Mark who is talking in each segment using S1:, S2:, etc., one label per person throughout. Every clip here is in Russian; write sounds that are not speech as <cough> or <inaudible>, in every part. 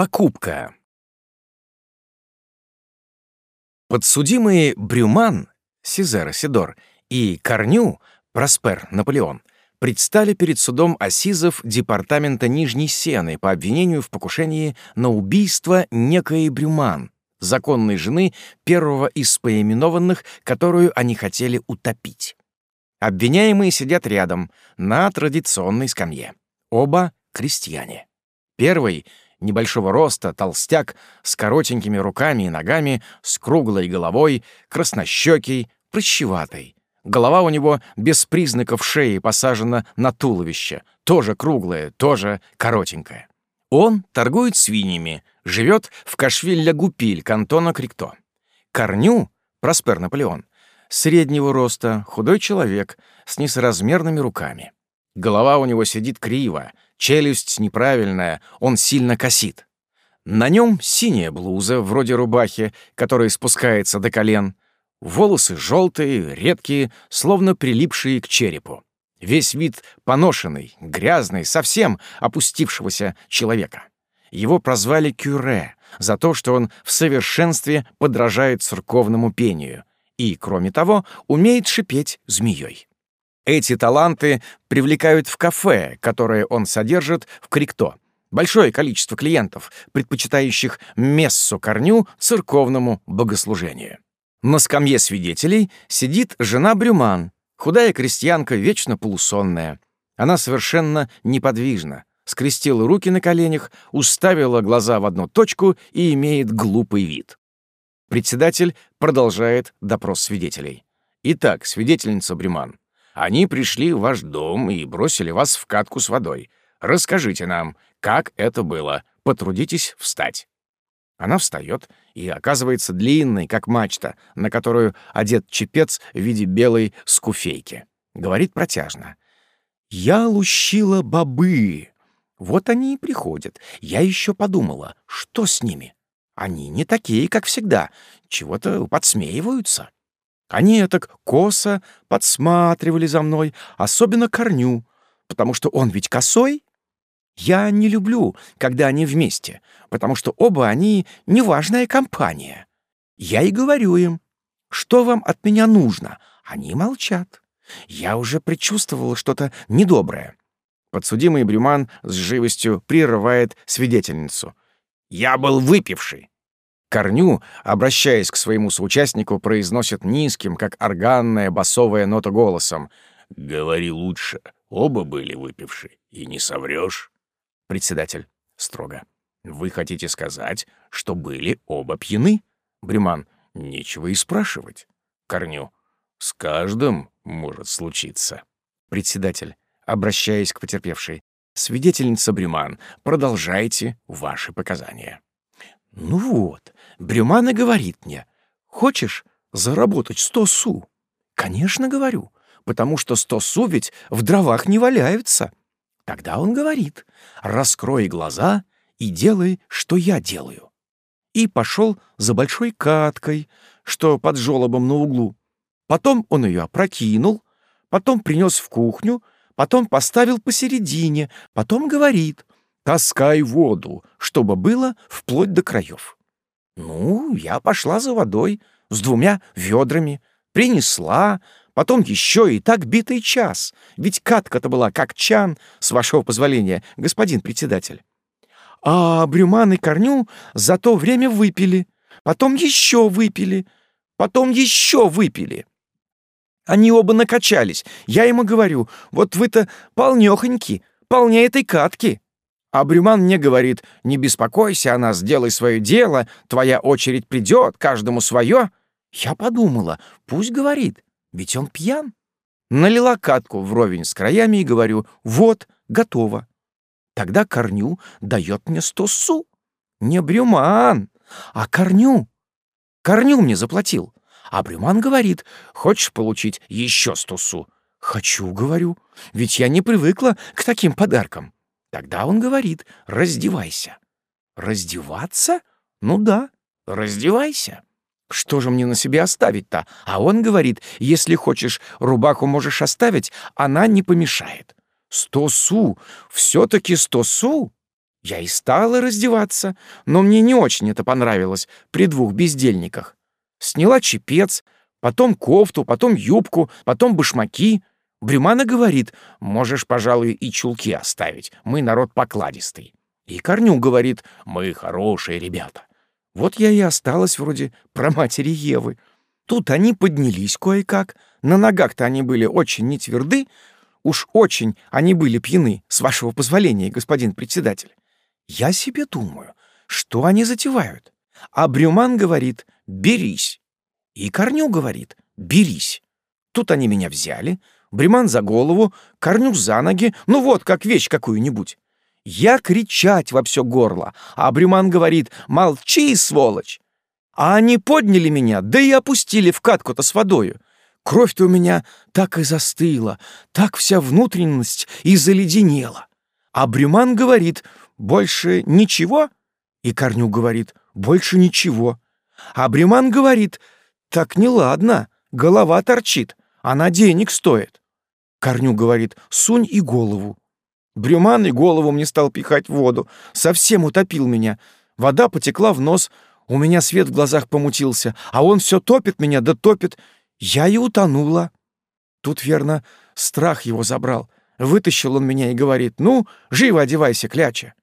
S1: Покупка. Подсудимые Брюман, Сезар Сидор, и Корню, Проспер Наполеон, предстали перед судом Асизов Департамента Нижней Сены по обвинению в покушении на убийство некой Брюман, законной жены первого из поименованных, которую они хотели утопить. Обвиняемые сидят рядом, на традиционной скамье. Оба — крестьяне. Первый — небольшого роста, толстяк, с коротенькими руками и ногами, с круглой головой, краснощекий, прыщеватый. Голова у него без признаков шеи посажена на туловище, тоже круглое, тоже коротенькое. Он торгует свиньями, живет в Кашвилля-Гупиль, кантона Крикто. Корню, Проспер Наполеон, среднего роста, худой человек с несоразмерными руками. Голова у него сидит криво, челюсть неправильная, он сильно косит. На нем синяя блуза, вроде рубахи, которая спускается до колен, волосы желтые, редкие, словно прилипшие к черепу. Весь вид поношенный, грязный, совсем опустившегося человека. Его прозвали Кюре за то, что он в совершенстве подражает церковному пению и, кроме того, умеет шипеть змеей. Эти таланты привлекают в кафе, которое он содержит в Крикто. Большое количество клиентов, предпочитающих мессу корню церковному богослужению. На скамье свидетелей сидит жена Брюман, худая крестьянка, вечно полусонная. Она совершенно неподвижна, скрестила руки на коленях, уставила глаза в одну точку и имеет глупый вид. Председатель продолжает допрос свидетелей. «Итак, свидетельница Бреман, они пришли в ваш дом и бросили вас в катку с водой. Расскажите нам, как это было. Потрудитесь встать». Она встает и оказывается длинной, как мачта, на которую одет чепец в виде белой скуфейки. Говорит протяжно. «Я лущила бобы. Вот они и приходят. Я еще подумала, что с ними? Они не такие, как всегда, чего-то подсмеиваются. Они так косо подсматривали за мной, особенно корню, потому что он ведь косой. Я не люблю, когда они вместе, потому что оба они неважная компания. Я и говорю им, что вам от меня нужно. Они молчат. Я уже предчувствовала что-то недоброе. Подсудимый Брюман с живостью прерывает свидетельницу. «Я был выпивший. Корню, обращаясь к своему соучастнику, произносит низким, как органная басовая нота голосом. «Говори лучше. Оба были выпивши. И не соврёшь». Председатель строго. «Вы хотите сказать, что были оба пьяны?» Брюман. «Нечего и спрашивать». Корню. «С каждым может случиться». Председатель, обращаясь к потерпевшей. «Свидетельница Брюман, продолжайте ваши показания». Ну вот, Брюман и говорит мне, хочешь заработать сто су? Конечно, говорю, потому что сто су ведь в дровах не валяются. Тогда он говорит, раскрой глаза и делай, что я делаю. И пошел за большой каткой, что под жолобом на углу. Потом он ее опрокинул, потом принес в кухню, потом поставил посередине, потом говорит, таскай воду, чтобы было вплоть до краев. Ну, я пошла за водой с двумя ведрами, принесла, потом еще и так битый час, ведь катка-то была как чан, с вашего позволения, господин председатель. А Брюман и Корню за то время выпили, потом еще выпили, потом еще выпили. Они оба накачались. Я ему говорю, вот вы-то полнёхоньки, полнее этой катки. А Брюман мне говорит, не беспокойся о нас, делай свое дело, твоя очередь придет, каждому свое. Я подумала, пусть говорит, ведь он пьян. Налила катку вровень с краями и говорю, вот, готово. Тогда Корню дает мне сто су. Не Брюман, а Корню. Корню мне заплатил. А Брюман говорит, хочешь получить еще сто су? Хочу, говорю, ведь я не привыкла к таким подаркам. Тогда он говорит «раздевайся». Раздеваться? Ну да, раздевайся. Что же мне на себе оставить-то? А он говорит, если хочешь, рубаху можешь оставить, она не помешает. Сто су, все-таки сто су. Я и стала раздеваться, но мне не очень это понравилось при двух бездельниках. Сняла чепец, потом кофту, потом юбку, потом башмаки. Брюмана говорит, можешь, пожалуй, и чулки оставить, мы народ покладистый. И Корню говорит, мы хорошие ребята. Вот я и осталась вроде про матери Евы. Тут они поднялись кое-как, на ногах-то они были очень нетверды, уж очень они были пьяны, с вашего позволения, господин председатель. Я себе думаю, что они затевают. А Брюман говорит «берись». И Корню говорит «берись». Тут они меня взяли, Брюман за голову, Корню за ноги, ну вот, как вещь какую-нибудь. Я кричать во все горло, а Брюман говорит «молчи, сволочь». А они подняли меня, да и опустили в катку-то с водою. Кровь-то у меня так и застыла, так вся внутренность и заледенела. А Брюман говорит больше ничего? И Корню говорит, больше ничего. А Бреман говорит, так неладно, голова торчит, она денег стоит. Корню говорит, сунь и голову. Брюман и голову мне стал пихать в воду, совсем утопил меня. Вода потекла в нос, у меня свет в глазах помутился, а он все топит меня, да топит. Я и утонула. Тут, верно, страх его забрал. Вытащил он меня и говорит, ну, живо одевайся, кляча.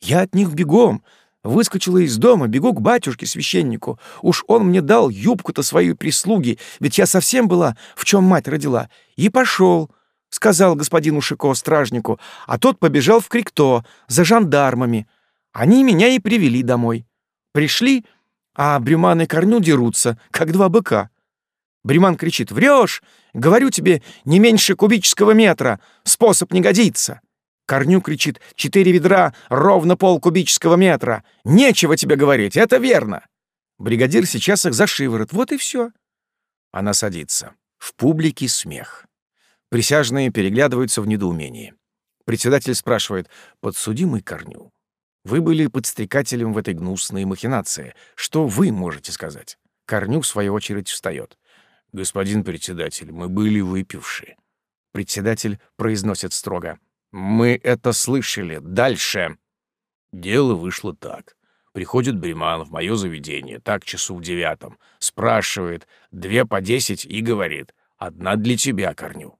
S1: Я от них бегом. Выскочила из дома, бегу к батюшке-священнику. Уж он мне дал юбку-то своей прислуги, ведь я совсем была, в чем мать родила. И пошел, — сказал господину Шико, стражнику, а тот побежал в Крикто за жандармами. Они меня и привели домой. Пришли, а Брюман и Корню дерутся, как два быка. Бриман кричит «Врешь! Говорю тебе, не меньше кубического метра! Способ не годится!» Корню кричит «Четыре ведра, ровно пол кубического метра! Нечего тебе говорить, это верно!» Бригадир сейчас их за шиворот, вот и все. Она садится. В публике смех. Присяжные переглядываются в недоумении. Председатель спрашивает «Подсудимый Корню, вы были подстрекателем в этой гнусной махинации. Что вы можете сказать?» Корню, в свою очередь, встает. «Господин председатель, мы были выпившие». Председатель произносит строго. «Мы это слышали. Дальше». Дело вышло так. Приходит Бреман в мое заведение, так часу в девятом, спрашивает, две по десять, и говорит, одна для тебя, Корню.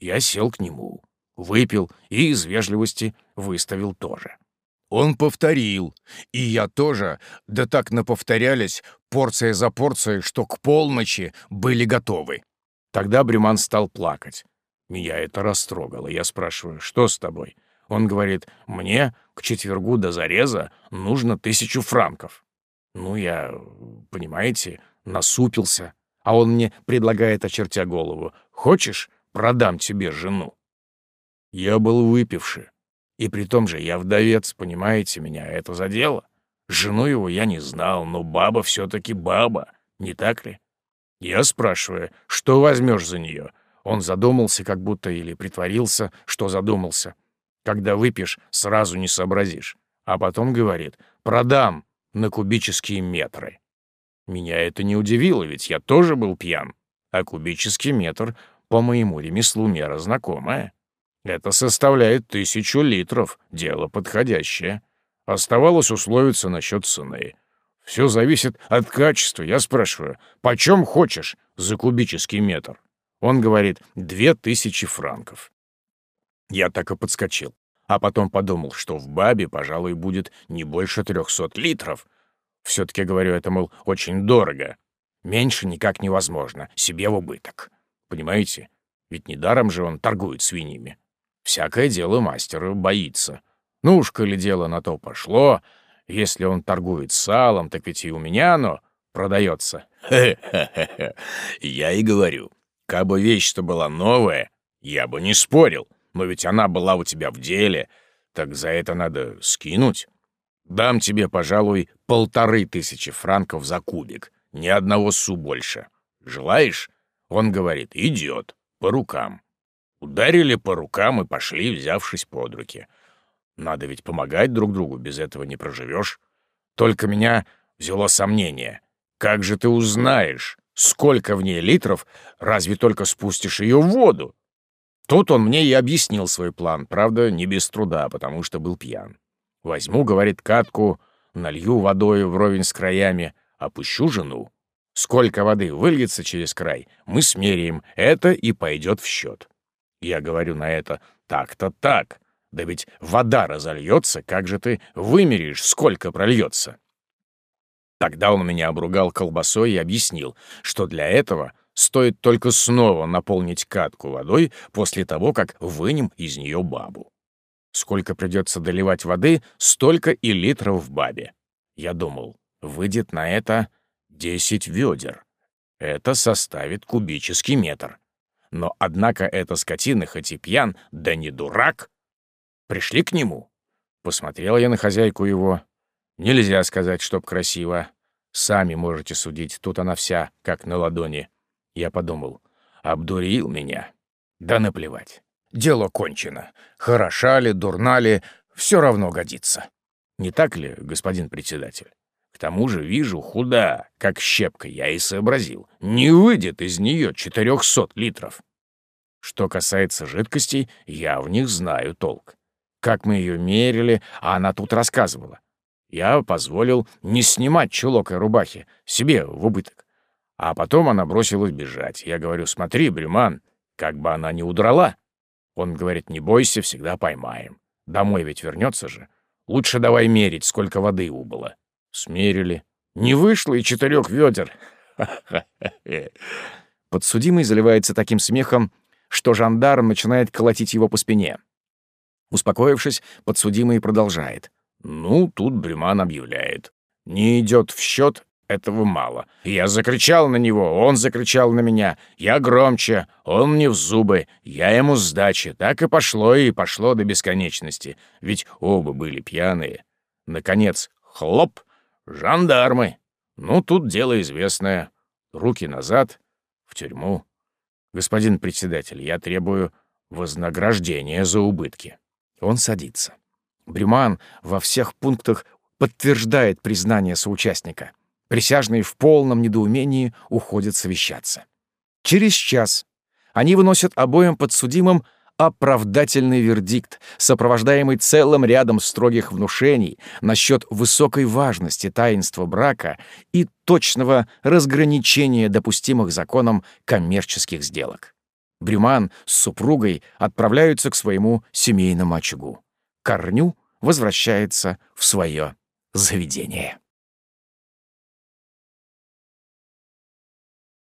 S1: Я сел к нему, выпил и из вежливости выставил тоже. Он повторил, и я тоже, да так наповторялись, порция за порцией, что к полночи были готовы. Тогда Бреман стал плакать. Меня это растрогало. Я спрашиваю, что с тобой? Он говорит, мне к четвергу до зареза нужно тысячу франков. Ну, я, понимаете, насупился. А он мне предлагает, очертя голову, хочешь, продам тебе жену? Я был выпивший. И при том же я вдовец, понимаете, меня это задело. Жену его я не знал, но баба все-таки баба, не так ли? Я спрашиваю, что возьмешь за нее? Он задумался, как будто или притворился, что задумался. Когда выпьешь, сразу не сообразишь. А потом говорит «продам на кубические метры». Меня это не удивило, ведь я тоже был пьян. А кубический метр по моему ремеслу мера знакомая. Это составляет тысячу литров, дело подходящее. Оставалось условиться насчет цены. Все зависит от качества. Я спрашиваю, почем хочешь за кубический метр? Он говорит, две тысячи франков. Я так и подскочил. А потом подумал, что в бабе, пожалуй, будет не больше трехсот литров. Все-таки, говорю, это, мол, очень дорого. Меньше никак невозможно, себе в убыток. Понимаете? Ведь недаром же он торгует свиньями. Всякое дело мастер боится. Ну уж, коли дело на то пошло, если он торгует салом, так ведь и у меня оно продается. Я и говорю, Кабы вещь-то была новая, я бы не спорил, но ведь она была у тебя в деле, так за это надо скинуть. Дам тебе, пожалуй, полторы тысячи франков за кубик, ни одного су больше. Желаешь? Он говорит, идет, по рукам. Ударили по рукам и пошли, взявшись под руки. Надо ведь помогать друг другу, без этого не проживешь. Только меня взяло сомнение. Как же ты узнаешь, Сколько в ней литров, разве только спустишь ее в воду? Тут он мне и объяснил свой план, правда, не без труда, потому что был пьян. Возьму, говорит, катку, налью водой вровень с краями, опущу жену. Сколько воды выльется через край, мы смеряем, это и пойдет в счет. Я говорю на это, так-то так. Да ведь вода разольется, как же ты вымеришь, сколько прольется? Тогда он меня обругал колбасой и объяснил, что для этого стоит только снова наполнить катку водой после того, как вынем из нее бабу. Сколько придется доливать воды, столько и литров в бабе. Я думал, выйдет на это 10 ведер. Это составит кубический метр. Но, однако, эта скотина, хоть и пьян, да не дурак. Пришли к нему. Посмотрел я на хозяйку его. Нельзя сказать, чтоб красиво. Сами можете судить, тут она вся, как на ладони. Я подумал, обдурил меня. Да наплевать. Дело кончено. Хороша ли, дурна ли, все равно годится. Не так ли, господин председатель? Тому же вижу, худа, как щепка, я и сообразил. Не выйдет из нее 400 литров. Что касается жидкостей, я в них знаю толк. Как мы ее мерили, а она тут рассказывала. Я позволил не снимать чулок и рубахи, себе в убыток. А потом она бросилась бежать. Я говорю, смотри, Брюман, как бы она не удрала. Он говорит, не бойся, всегда поймаем. Домой ведь вернется же. Лучше давай мерить, сколько воды убыло. Смерили. Не вышло и четырех ведер. <laughs> Подсудимый заливается таким смехом, что жандарм начинает колотить его по спине. Успокоившись, подсудимый продолжает. Ну, тут Брюман объявляет. Не идет в счет, этого мало. Я закричал на него, он закричал на меня. Я громче, он мне в зубы, я ему сдачи. Так и пошло, и пошло до бесконечности. Ведь оба были пьяные. Наконец, хлоп, жандармы. Ну, тут дело известное. Руки назад, в тюрьму. Господин председатель, я требую вознаграждения за убытки. Он садится. Брюман во всех пунктах подтверждает признание соучастника. Присяжные в полном недоумении уходят совещаться. Через час они выносят обоим подсудимым оправдательный вердикт, сопровождаемый целым рядом строгих внушений насчет высокой важности таинства брака и точного разграничения допустимых законом коммерческих сделок. Брюман с супругой отправляются к своему семейному очагу. Корню возвращается в свое заведение.